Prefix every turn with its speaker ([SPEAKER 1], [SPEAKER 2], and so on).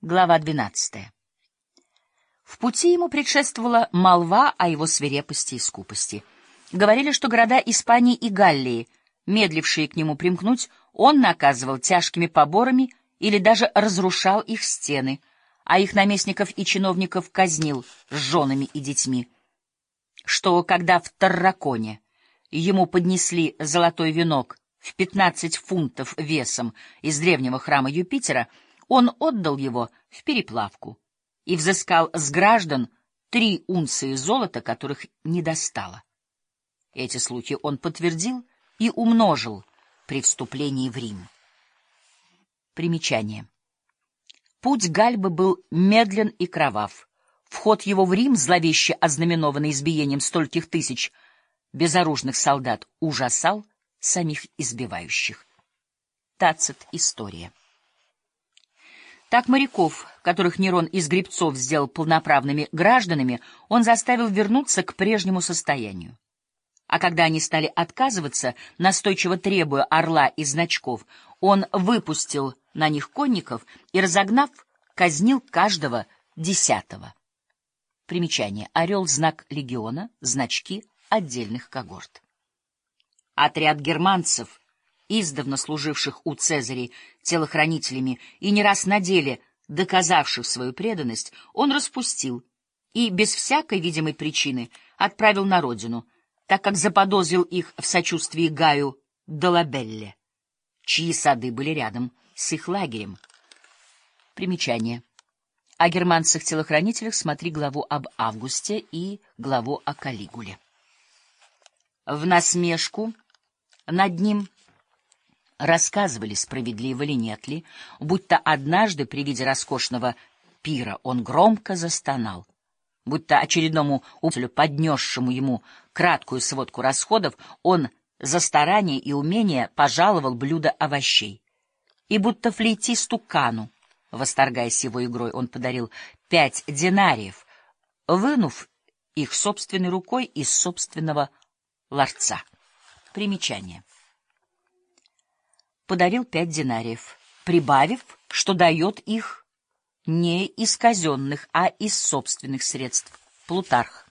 [SPEAKER 1] Глава 12. В пути ему предшествовала молва о его свирепости и скупости. Говорили, что города Испании и Галлии, медлившие к нему примкнуть, он наказывал тяжкими поборами или даже разрушал их стены, а их наместников и чиновников казнил с женами и детьми. Что, когда в Тарраконе ему поднесли золотой венок в пятнадцать фунтов весом из древнего храма Юпитера — он отдал его в переплавку и взыскал с граждан три унции золота, которых не достало. Эти слухи он подтвердил и умножил при вступлении в Рим. Примечание. Путь Гальбы был медлен и кровав. Вход его в Рим, зловеще ознаменованный избиением стольких тысяч безоружных солдат, ужасал самих избивающих. Тацит. История. Так моряков, которых Нерон из гребцов сделал полноправными гражданами, он заставил вернуться к прежнему состоянию. А когда они стали отказываться, настойчиво требуя орла и значков, он выпустил на них конников и, разогнав, казнил каждого десятого. Примечание. Орел — знак легиона, значки отдельных когорт. Отряд германцев — издавна служивших у Цезарей телохранителями и не раз на деле доказавших свою преданность, он распустил и без всякой видимой причины отправил на родину, так как заподозрил их в сочувствии Гаю Долабелле, чьи сады были рядом с их лагерем. Примечание. О германцах-телохранителях смотри главу об Августе и главу о Калигуле. В насмешку над ним Рассказывали, справедливо ли нет ли, будто однажды при виде роскошного пира он громко застонал, будто очередному учителю, поднесшему ему краткую сводку расходов, он за старание и умение пожаловал блюдо овощей, и будто флейтисту Кану, восторгаясь его игрой, он подарил пять динариев, вынув их собственной рукой из собственного ларца. Примечание подарил пять динариев, прибавив, что дает их не из казенных, а из собственных средств. Плутарх.